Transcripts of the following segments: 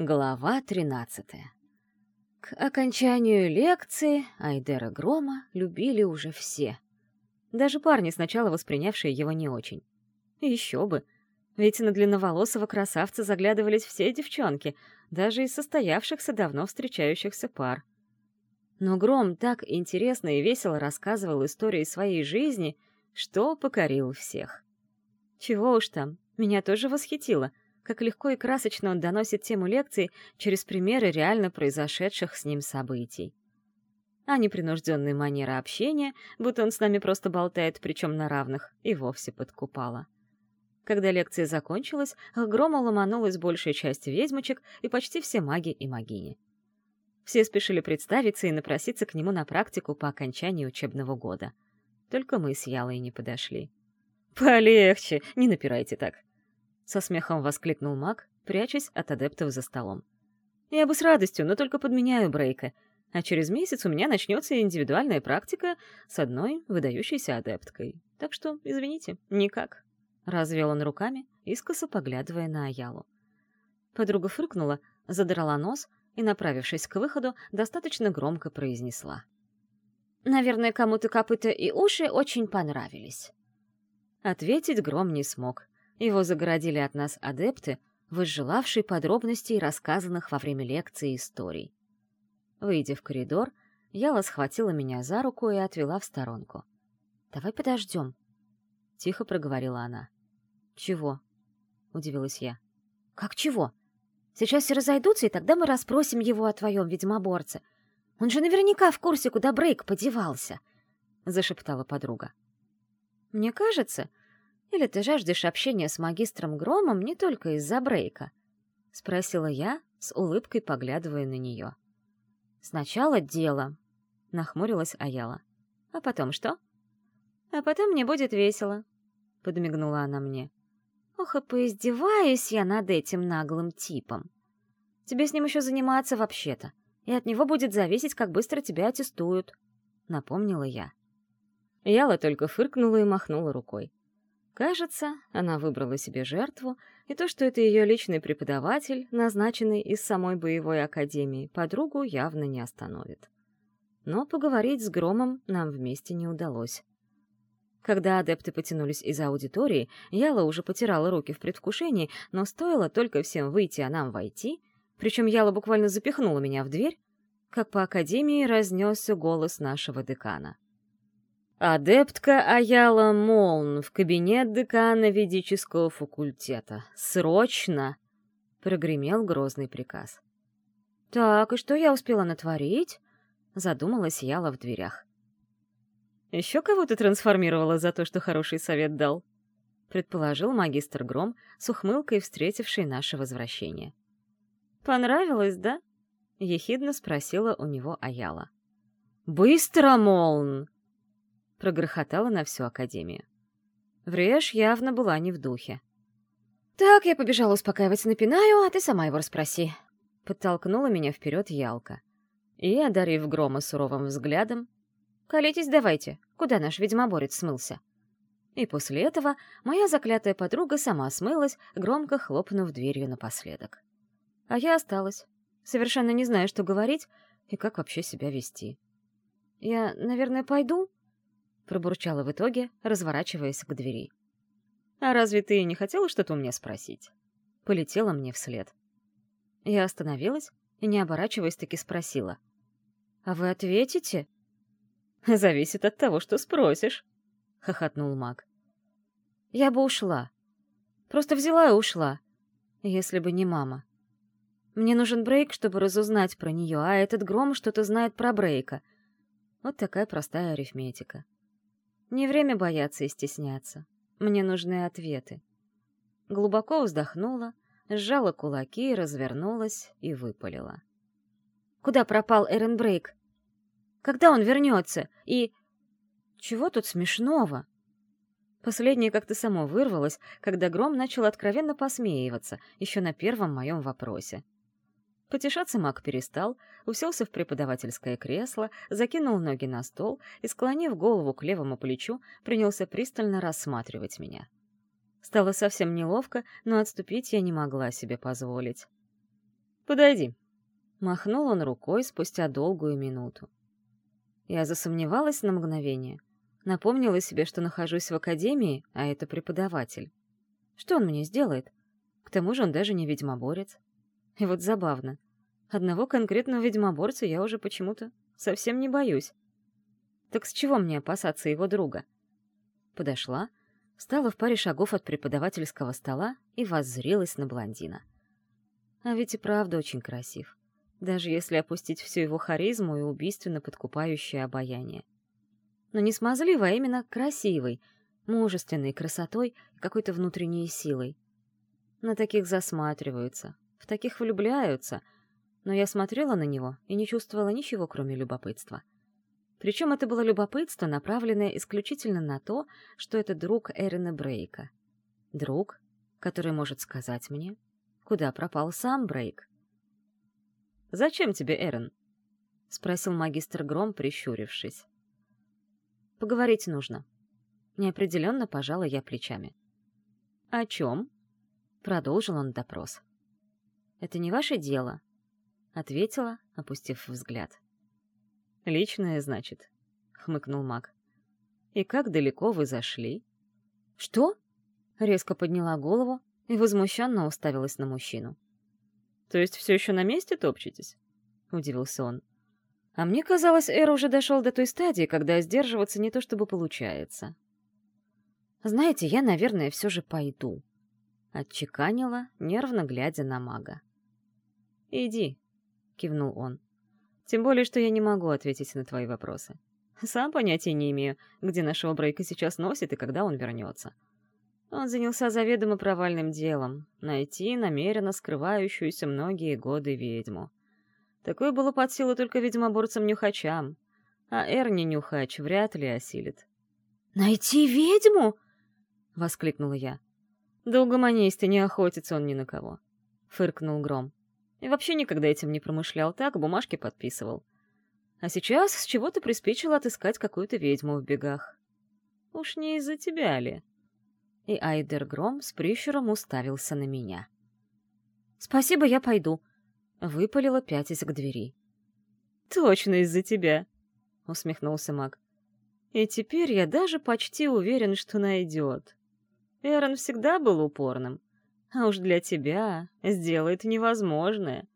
Глава 13 К окончанию лекции Айдера Грома любили уже все. Даже парни, сначала воспринявшие его не очень. Еще бы, ведь на длинноволосого красавца заглядывались все девчонки, даже из состоявшихся давно встречающихся пар. Но Гром так интересно и весело рассказывал истории своей жизни, что покорил всех. Чего уж там, меня тоже восхитило — как легко и красочно он доносит тему лекции через примеры реально произошедших с ним событий. А непринужденная манера общения, будто он с нами просто болтает, причем на равных, и вовсе подкупала. Когда лекция закончилась, к ломанулась большая часть ведьмочек и почти все маги и магини. Все спешили представиться и напроситься к нему на практику по окончании учебного года. Только мы с Ялой не подошли. «Полегче, не напирайте так», со смехом воскликнул маг, прячась от адептов за столом. «Я бы с радостью, но только подменяю Брейка, а через месяц у меня начнется индивидуальная практика с одной выдающейся адепткой. Так что, извините, никак». Развел он руками, искоса поглядывая на Аялу. Подруга фыркнула, задрала нос и, направившись к выходу, достаточно громко произнесла. «Наверное, кому-то копыта и уши очень понравились». Ответить Гром не смог, его загородили от нас адепты, возжелавшие подробностей, рассказанных во время лекции историй. Выйдя в коридор, Яла схватила меня за руку и отвела в сторонку. «Давай подождем», — тихо проговорила она. «Чего?» — удивилась я. «Как чего? Сейчас все разойдутся, и тогда мы расспросим его о твоем ведьмоборце. Он же наверняка в курсе, куда Брейк подевался», — зашептала подруга. «Мне кажется, или ты жаждешь общения с магистром Громом не только из-за Брейка?» — спросила я, с улыбкой поглядывая на нее. «Сначала дело», — нахмурилась Аяла. «А потом что?» «А потом мне будет весело», — подмигнула она мне. «Ох, и поиздеваюсь я над этим наглым типом. Тебе с ним еще заниматься вообще-то, и от него будет зависеть, как быстро тебя аттестуют», — напомнила я. Яла только фыркнула и махнула рукой. Кажется, она выбрала себе жертву, и то, что это ее личный преподаватель, назначенный из самой боевой академии, подругу явно не остановит. Но поговорить с Громом нам вместе не удалось. Когда адепты потянулись из аудитории, Яла уже потирала руки в предвкушении, но стоило только всем выйти, а нам войти, причем Яла буквально запихнула меня в дверь, как по академии разнесся голос нашего декана — Адептка Аяла Молн в кабинет декана ведического факультета. Срочно! Прогремел грозный приказ. Так, и что я успела натворить? Задумалась Яла в дверях. Еще кого ты трансформировала за то, что хороший совет дал? Предположил магистр Гром с ухмылкой, встретивший наше возвращение. Понравилось, да? Ехидно спросила у него Аяла. «Быстро, Молн!» Прогрохотала на всю академию. Вреш явно была не в духе. «Так, я побежала успокаивать Напинаю, а ты сама его расспроси», — подтолкнула меня вперед Ялка. И, одарив Грома суровым взглядом, «Колитесь давайте, куда наш ведьмоборец смылся?» И после этого моя заклятая подруга сама смылась, громко хлопнув дверью напоследок. А я осталась, совершенно не зная, что говорить и как вообще себя вести. «Я, наверное, пойду?» Пробурчала в итоге, разворачиваясь к двери. «А разве ты не хотела что-то у меня спросить?» Полетела мне вслед. Я остановилась и, не оборачиваясь, таки спросила. «А вы ответите?» «Зависит от того, что спросишь», — хохотнул маг. «Я бы ушла. Просто взяла и ушла, если бы не мама. Мне нужен Брейк, чтобы разузнать про нее, а этот Гром что-то знает про Брейка. Вот такая простая арифметика. Не время бояться и стесняться. Мне нужны ответы. Глубоко вздохнула, сжала кулаки, развернулась и выпалила. «Куда пропал Эрен Брейк? Когда он вернется? И... Чего тут смешного?» Последнее как-то само вырвалось, когда Гром начал откровенно посмеиваться, еще на первом моем вопросе. Потешаться маг перестал, уселся в преподавательское кресло, закинул ноги на стол и, склонив голову к левому плечу, принялся пристально рассматривать меня. Стало совсем неловко, но отступить я не могла себе позволить. «Подойди». Махнул он рукой спустя долгую минуту. Я засомневалась на мгновение. Напомнила себе, что нахожусь в академии, а это преподаватель. Что он мне сделает? К тому же он даже не ведьмоборец. И вот забавно. Одного конкретного ведьмоборца я уже почему-то совсем не боюсь. Так с чего мне опасаться его друга? Подошла, встала в паре шагов от преподавательского стола и воззрелась на блондина. А ведь и правда очень красив, даже если опустить всю его харизму и убийственно подкупающее обаяние. Но не смазливый, а именно красивый, мужественной красотой и какой-то внутренней силой. На таких засматриваются, в таких влюбляются, но я смотрела на него и не чувствовала ничего, кроме любопытства. Причем это было любопытство, направленное исключительно на то, что это друг Эрина Брейка. Друг, который может сказать мне, куда пропал сам Брейк. «Зачем тебе, Эрин?» — спросил магистр Гром, прищурившись. «Поговорить нужно». Неопределенно пожала я плечами. «О чем?» — продолжил он допрос. «Это не ваше дело», — ответила, опустив взгляд. «Личное, значит», — хмыкнул маг. «И как далеко вы зашли?» «Что?» — резко подняла голову и возмущенно уставилась на мужчину. «То есть все еще на месте топчетесь?» — удивился он. «А мне казалось, Эр уже дошел до той стадии, когда сдерживаться не то чтобы получается». «Знаете, я, наверное, все же пойду», — отчеканила, нервно глядя на мага. «Иди», — кивнул он. «Тем более, что я не могу ответить на твои вопросы. Сам понятия не имею, где нашего Брейка сейчас носит и когда он вернется. Он занялся заведомо провальным делом — найти намеренно скрывающуюся многие годы ведьму. Такое было под силу только ведьмоборцам-нюхачам, а Эрни Нюхач вряд ли осилит. «Найти ведьму?» — воскликнула я. «Да угомонись не охотится он ни на кого», — фыркнул Гром. «И вообще никогда этим не промышлял, так бумажки подписывал. А сейчас с чего ты приспичил отыскать какую-то ведьму в бегах? Уж не из-за тебя ли?» И Айдер Гром с прищуром уставился на меня. «Спасибо, я пойду», — выпалила пятясь к двери. «Точно из-за тебя», — усмехнулся маг. «И теперь я даже почти уверен, что найдет». Эрон всегда был упорным. А уж для тебя сделает невозможное.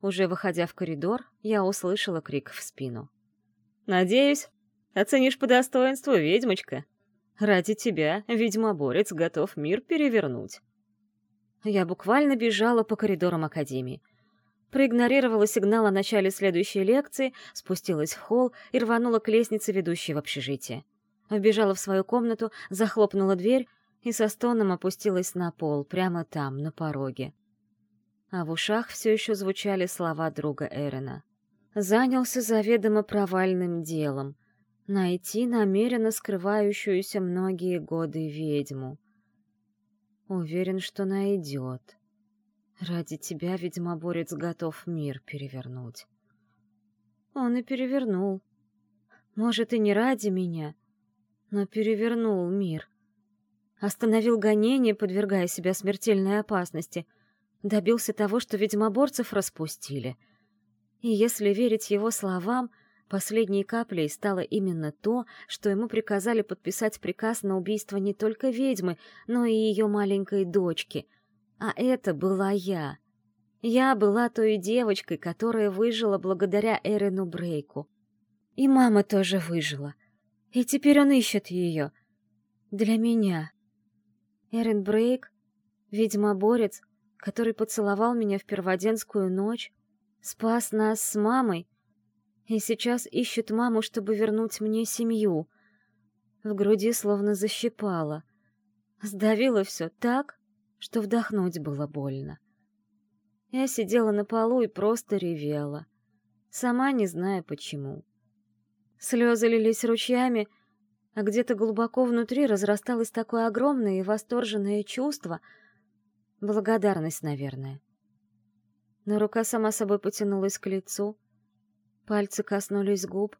Уже выходя в коридор, я услышала крик в спину. «Надеюсь, оценишь по достоинству, ведьмочка. Ради тебя ведьмоборец готов мир перевернуть». Я буквально бежала по коридорам Академии. Проигнорировала сигнал о начале следующей лекции, спустилась в холл и рванула к лестнице, ведущей в общежитие. Вбежала в свою комнату, захлопнула дверь и со стоном опустилась на пол, прямо там, на пороге. А в ушах все еще звучали слова друга Эрена. Занялся заведомо провальным делом — найти намеренно скрывающуюся многие годы ведьму. Уверен, что найдет. Ради тебя, ведьмоборец, готов мир перевернуть. Он и перевернул. Может, и не ради меня, но перевернул мир — Остановил гонение, подвергая себя смертельной опасности. Добился того, что ведьмоборцев распустили. И если верить его словам, последней каплей стало именно то, что ему приказали подписать приказ на убийство не только ведьмы, но и ее маленькой дочки. А это была я. Я была той девочкой, которая выжила благодаря Эрену Брейку. И мама тоже выжила. И теперь он ищет ее. Для меня. Эрин Брейк, ведьмоборец, который поцеловал меня в перводенскую ночь, спас нас с мамой и сейчас ищет маму, чтобы вернуть мне семью. В груди словно защипало. Сдавило все так, что вдохнуть было больно. Я сидела на полу и просто ревела, сама не зная почему. Слезы лились ручьями, а где-то глубоко внутри разрасталось такое огромное и восторженное чувство. Благодарность, наверное. Но рука сама собой потянулась к лицу. Пальцы коснулись губ.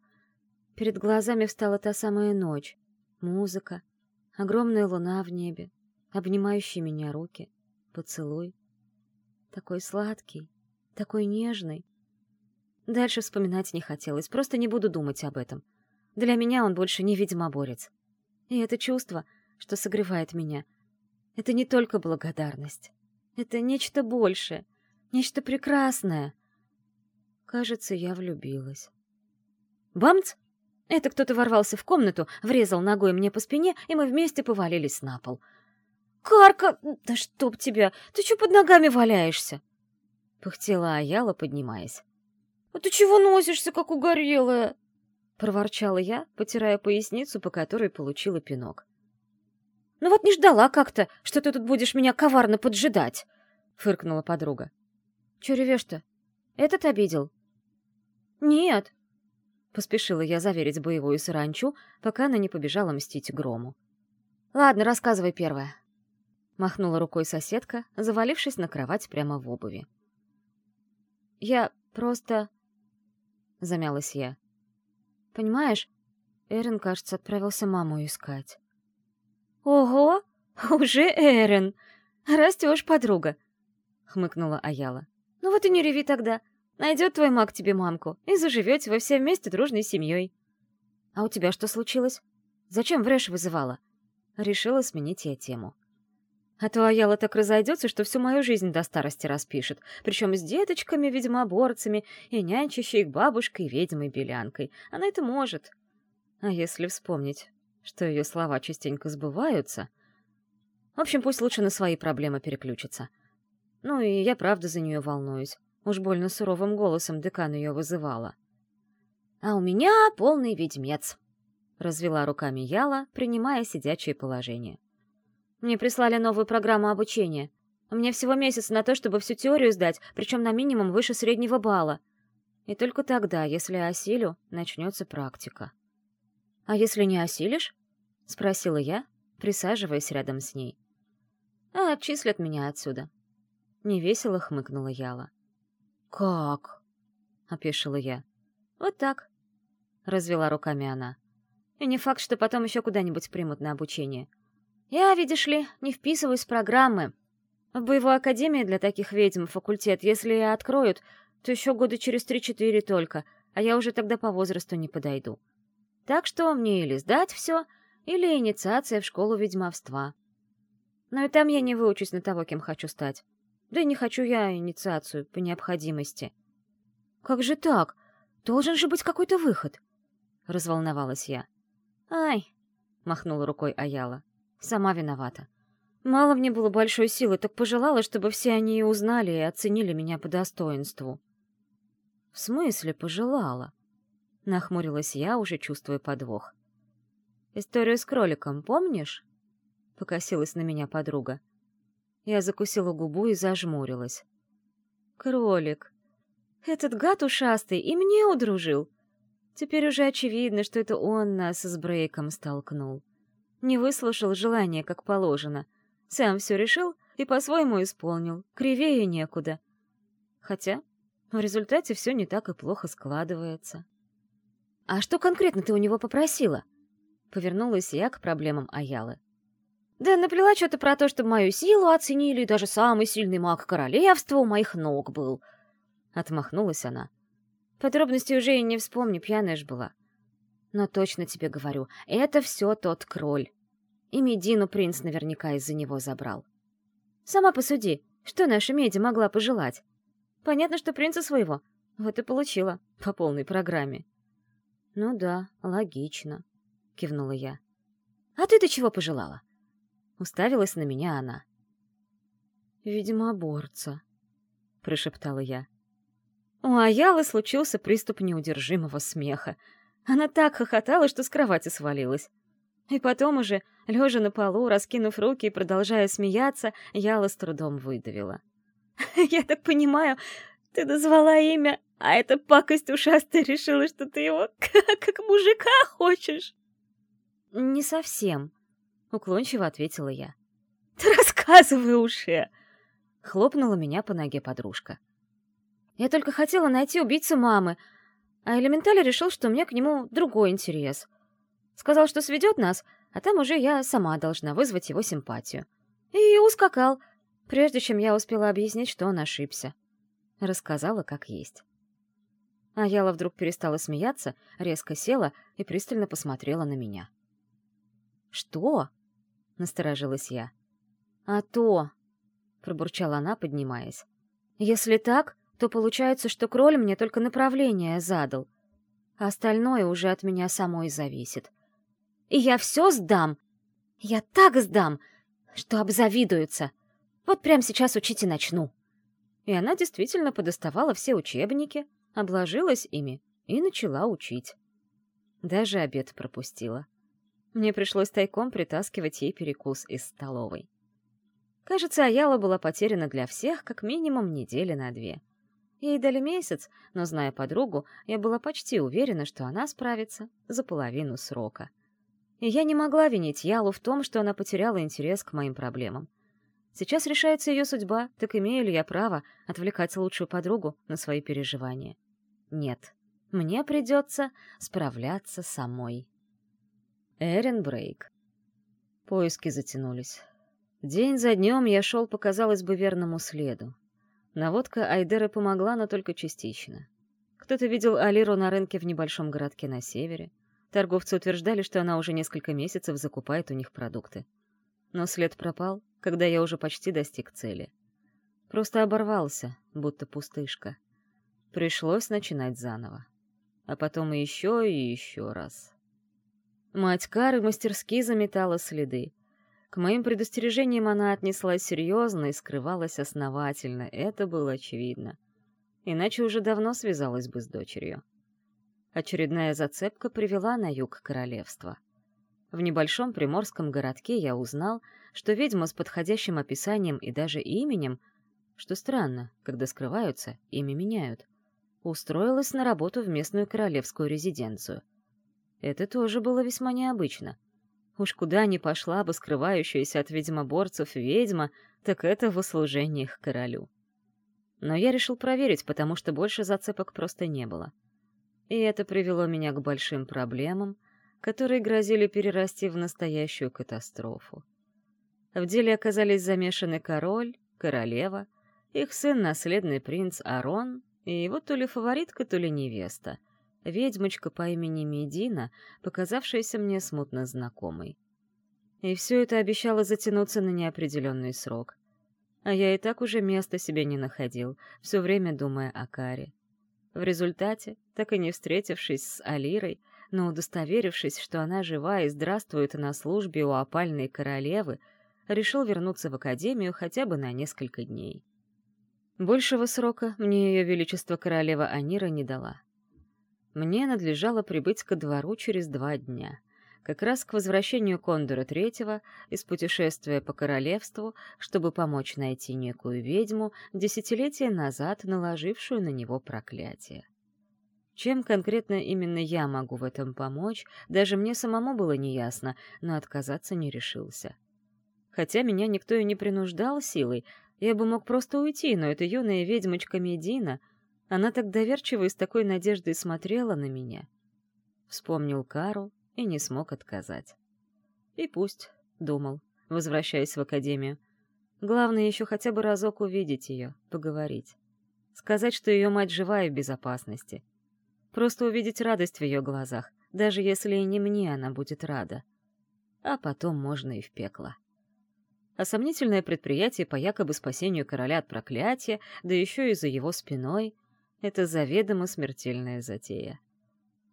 Перед глазами встала та самая ночь. Музыка, огромная луна в небе, обнимающие меня руки, поцелуй. Такой сладкий, такой нежный. Дальше вспоминать не хотелось, просто не буду думать об этом. Для меня он больше не ведьмоборец. И это чувство, что согревает меня, это не только благодарность. Это нечто большее, нечто прекрасное. Кажется, я влюбилась. Бамц! Это кто-то ворвался в комнату, врезал ногой мне по спине, и мы вместе повалились на пол. «Карка! Да чтоб тебя! Ты чё под ногами валяешься?» Пыхтела Аяла, поднимаясь. «А ты чего носишься, как угорелая?» Проворчала я, потирая поясницу, по которой получила пинок. «Ну вот не ждала как-то, что ты тут будешь меня коварно поджидать!» — фыркнула подруга. «Чё ревешь-то? Этот обидел?» «Нет!» — поспешила я заверить боевую саранчу, пока она не побежала мстить грому. «Ладно, рассказывай первое», — махнула рукой соседка, завалившись на кровать прямо в обуви. «Я просто...» — замялась я. «Понимаешь, Эрин, кажется, отправился маму искать». «Ого! Уже Эрин! Растешь, подруга!» — хмыкнула Аяла. «Ну вот и не реви тогда. Найдет твой маг тебе мамку, и заживете вы все вместе дружной семьей». «А у тебя что случилось? Зачем врешь вызывала?» Решила сменить я тему. А то Аяла так разойдется, что всю мою жизнь до старости распишет, причем с деточками, ведьмоборцами и нянчащей их бабушкой ведьмой-белянкой. Она это может. А если вспомнить, что ее слова частенько сбываются... В общем, пусть лучше на свои проблемы переключится. Ну и я правда за нее волнуюсь. Уж больно суровым голосом декан ее вызывала. «А у меня полный ведьмец», — развела руками Яла, принимая сидячее положение. Мне прислали новую программу обучения. Меня всего месяц на то, чтобы всю теорию сдать, причем на минимум выше среднего балла. И только тогда, если осилю, начнется практика. «А если не осилишь?» — спросила я, присаживаясь рядом с ней. «А отчислят меня отсюда». Невесело хмыкнула Яла. «Как?» — опешила я. «Вот так», — развела руками она. «И не факт, что потом еще куда-нибудь примут на обучение. Я, видишь ли, не вписываюсь в программы. В боевой академии для таких ведьм факультет, если и откроют, то еще года через три-четыре только, а я уже тогда по возрасту не подойду. Так что мне или сдать все, или инициация в школу ведьмовства. Но и там я не выучусь на того, кем хочу стать. Да и не хочу я инициацию по необходимости. «Как же так? Должен же быть какой-то выход!» — разволновалась я. «Ай!» — махнула рукой Аяла. Сама виновата. Мало мне было большой силы, так пожелала, чтобы все они и узнали и оценили меня по достоинству. В смысле пожелала? Нахмурилась я, уже чувствуя подвох. Историю с кроликом помнишь? Покосилась на меня подруга. Я закусила губу и зажмурилась. Кролик. Этот гад ушастый и мне удружил. Теперь уже очевидно, что это он нас с Брейком столкнул. Не выслушал желания, как положено. Сам все решил и по-своему исполнил. Кривее некуда. Хотя в результате все не так и плохо складывается. «А что конкретно ты у него попросила?» Повернулась я к проблемам Аялы. «Да наплела что-то про то, чтобы мою силу оценили, и даже самый сильный маг королевства у моих ног был». Отмахнулась она. Подробности уже и не вспомню, пьяная ж была. Но точно тебе говорю, это все тот кроль. И Медину принц наверняка из-за него забрал. Сама посуди, что наша Меди могла пожелать? Понятно, что принца своего. Вот и получила по полной программе. Ну да, логично, кивнула я. А ты-то чего пожелала? Уставилась на меня она. Видимо, борца, прошептала я. У Аялы случился приступ неудержимого смеха. Она так хохотала, что с кровати свалилась. И потом уже, лежа на полу, раскинув руки и продолжая смеяться, Яла с трудом выдавила. «Я так понимаю, ты назвала имя, а эта пакость ушастая решила, что ты его как мужика хочешь?» «Не совсем», — уклончиво ответила я. «Ты рассказывай уже!» — хлопнула меня по ноге подружка. «Я только хотела найти убийцу мамы, а элементаль решил, что у меня к нему другой интерес. Сказал, что сведет нас, а там уже я сама должна вызвать его симпатию. И ускакал, прежде чем я успела объяснить, что он ошибся. Рассказала, как есть. А Яла вдруг перестала смеяться, резко села и пристально посмотрела на меня. «Что?» — насторожилась я. «А то!» — пробурчала она, поднимаясь. «Если так, то получается, что кроль мне только направление задал, а остальное уже от меня самой зависит. И я все сдам! Я так сдам, что обзавидуются. Вот прямо сейчас учить и начну». И она действительно подоставала все учебники, обложилась ими и начала учить. Даже обед пропустила. Мне пришлось тайком притаскивать ей перекус из столовой. Кажется, Аяла была потеряна для всех как минимум недели на две. Ей дали месяц, но, зная подругу, я была почти уверена, что она справится за половину срока. И я не могла винить Ялу в том, что она потеряла интерес к моим проблемам. Сейчас решается ее судьба, так имею ли я право отвлекать лучшую подругу на свои переживания? Нет, мне придется справляться самой. Эрин Брейк. Поиски затянулись. День за днем я шел по, казалось бы, верному следу. Наводка Айдеры помогла, но только частично. Кто-то видел Алиру на рынке в небольшом городке на севере. Торговцы утверждали, что она уже несколько месяцев закупает у них продукты. Но след пропал, когда я уже почти достиг цели. Просто оборвался, будто пустышка. Пришлось начинать заново. А потом еще и еще раз. Мать Кары мастерски заметала следы. К моим предостережениям она отнеслась серьезно и скрывалась основательно, это было очевидно. Иначе уже давно связалась бы с дочерью. Очередная зацепка привела на юг королевства. В небольшом приморском городке я узнал, что ведьма с подходящим описанием и даже именем, что странно, когда скрываются, имя меняют, устроилась на работу в местную королевскую резиденцию. Это тоже было весьма необычно. Уж куда ни пошла бы скрывающаяся от ведьмоборцев ведьма, так это в услужениях королю. Но я решил проверить, потому что больше зацепок просто не было. И это привело меня к большим проблемам, которые грозили перерасти в настоящую катастрофу. В деле оказались замешаны король, королева, их сын, наследный принц Арон, и его то ли фаворитка, то ли невеста — ведьмочка по имени Медина, показавшаяся мне смутно знакомой. И все это обещало затянуться на неопределенный срок. А я и так уже места себе не находил, все время думая о Каре. В результате, так и не встретившись с Алирой, но удостоверившись, что она жива и здравствует на службе у опальной королевы, решил вернуться в академию хотя бы на несколько дней. Большего срока мне ее величество королева Анира не дала мне надлежало прибыть ко двору через два дня, как раз к возвращению Кондора Третьего из путешествия по королевству, чтобы помочь найти некую ведьму, десятилетия назад наложившую на него проклятие. Чем конкретно именно я могу в этом помочь, даже мне самому было неясно, но отказаться не решился. Хотя меня никто и не принуждал силой, я бы мог просто уйти, но эта юная ведьмочка Медина — она так доверчиво и с такой надеждой смотрела на меня. Вспомнил Кару и не смог отказать. И пусть, — думал, возвращаясь в академию. Главное еще хотя бы разок увидеть ее, поговорить. Сказать, что ее мать жива и в безопасности. Просто увидеть радость в ее глазах, даже если и не мне она будет рада. А потом можно и в пекло. А сомнительное предприятие по якобы спасению короля от проклятия, да еще и за его спиной — это заведомо смертельная затея.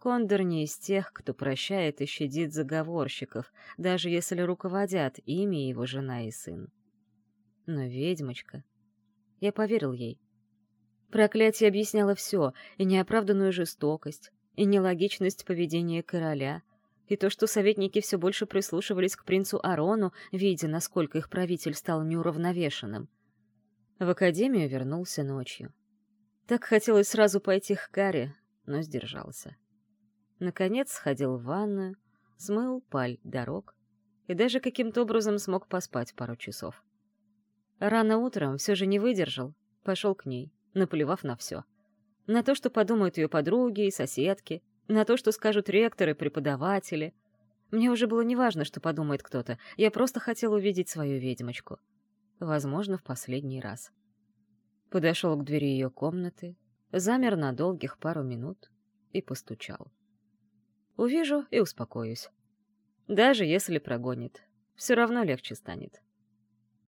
Кондор не из тех, кто прощает и щадит заговорщиков, даже если руководят ими его жена и сын. Но ведьмочка... Я поверил ей. Проклятие объясняло все, и неоправданную жестокость, и нелогичность поведения короля, и то, что советники все больше прислушивались к принцу Арону, видя, насколько их правитель стал неуравновешенным. В академию вернулся ночью. Так хотелось сразу пойти к Каре, но сдержался. Наконец сходил в ванную, смыл паль дорог и даже каким-то образом смог поспать пару часов. Рано утром все же не выдержал, пошел к ней, наплевав на все. На то, что подумают ее подруги и соседки, на то, что скажут ректоры преподаватели. Мне уже было неважно, что подумает кто-то, я просто хотел увидеть свою ведьмочку. Возможно, в последний раз. Подошел к двери ее комнаты, замер на долгих пару минут и постучал. Увижу и успокоюсь. Даже если прогонит, все равно легче станет.